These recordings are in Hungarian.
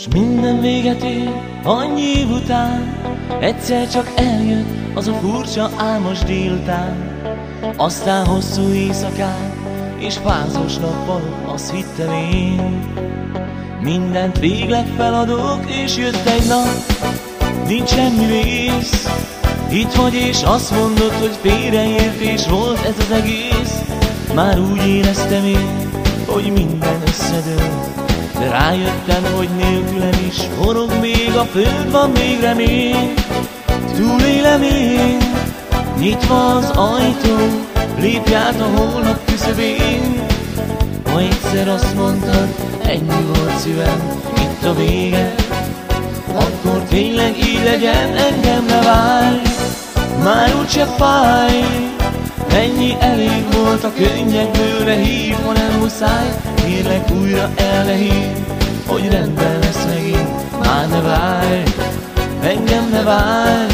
S minden véget ér, annyi év után, egyszer csak eljött az a furcsa álmos délután. Aztán hosszú éjszakán és fázós nappalok, azt hittem én. Mindent végleg feladok, és jött egy nap, nincs semmi vész. Itt vagy és azt mondod, hogy félreértés volt ez az egész. Már úgy éreztem én, hogy minden összedől. De rájöttem, hogy nélkülem is forog még a föld, van még remény. Túlélem én, nyitva az ajtó, lépj át a holnap küszöbén. Ha egyszer azt mondtad, ennyi volt szívem, itt a vége, akkor tényleg így legyen, engem ne várj, már úgyse fáj. Ennyi elég volt a könnyekből, ne hív, ha nem muszáj, kérlek újra el ne hív, hogy rendben lesz megint, már ne várj, engem ne várj.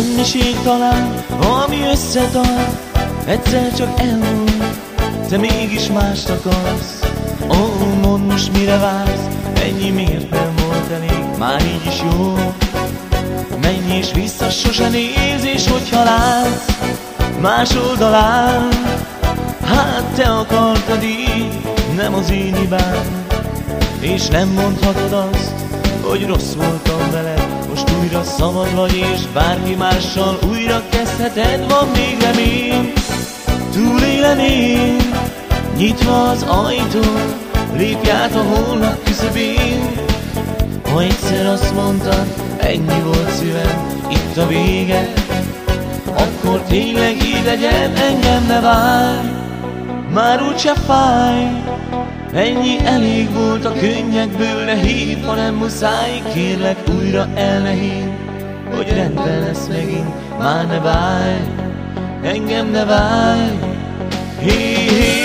Semmiség talán, ami összetart, egyszer csak elmúlt, te mégis mást akarsz. Ó, mondd most mire vársz, ennyi miért nem volt elég, már így is jó. Menj és vissza, sose néz, és hogyha látsz, más oldalán, hát te akartad így, nem az én hibám, és nem mondhatod azt, hogy rossz voltam veled, most újra szabad vagy, és bárki mással újra kezdheted, van még remény. Túlélem én, nyitva az ajtó, lépj át a holnap küszöbén. Ha egyszer azt mondtad, ennyi volt szívem, itt a vége, akkor tényleg így legyen, engem ne várj, már úgyse fáj. Ennyi elég volt a könnyekből, ne hív, ha nem muszáj, kérlek újra el ne hív, hogy rendben lesz megint, már ne várj, engem ne várj. Hí, hí.